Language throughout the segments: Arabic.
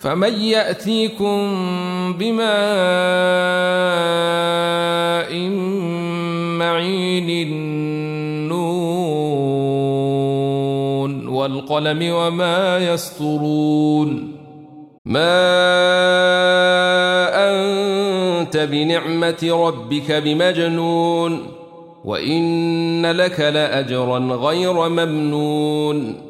فمن يأتيكم بماء معين النون والقلم وما يسطرون ما أنت بنعمة ربك بمجنون وإن لك لأجرا غير ممنون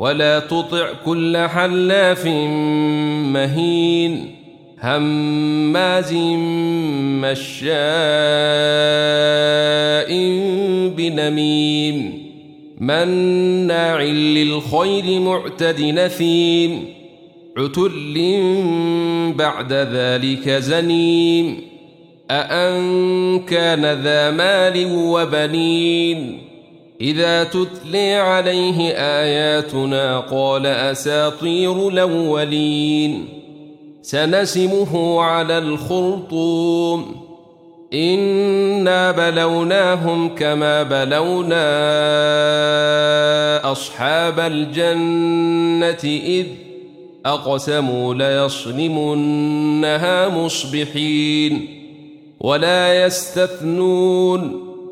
ولا تطع كل حلاف مهين هماز مشاء بنميم مناع للخير معتد نثيم عتل بعد ذلك زنيم أأن كان ذا مال وبنين إذا تتلي عليه آياتنا قال أساطير الأولين. سنسمه على الخرطوم. إنا بلوناهم كما بلونا أصحاب الجنة إذ أقسموا ليصرمنها مصبحين ولا يستثنون.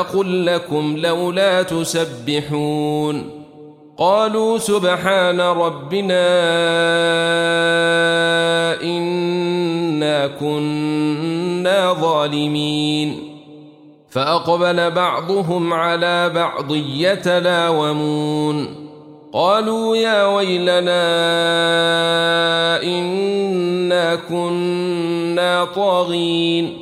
أقل لكم لولا تسبحون. قالوا سبحان ربنا إنا كنا ظالمين. فأقبل بعضهم على بعض يتلاومون. قالوا يا ويلنا إنا كنا طاغين.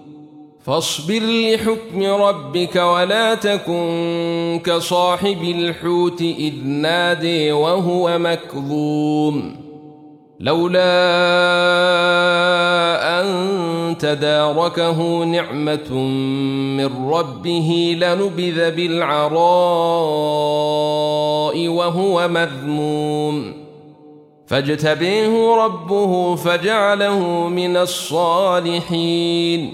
فاصبر لحكم ربك ولا تكن كصاحب الحوت إذ نادي وهو مكظوم. لولا أن تداركه نعمة من ربه لنبذ بالعراء وهو مذموم. فاجتبيه ربه فجعله من الصالحين.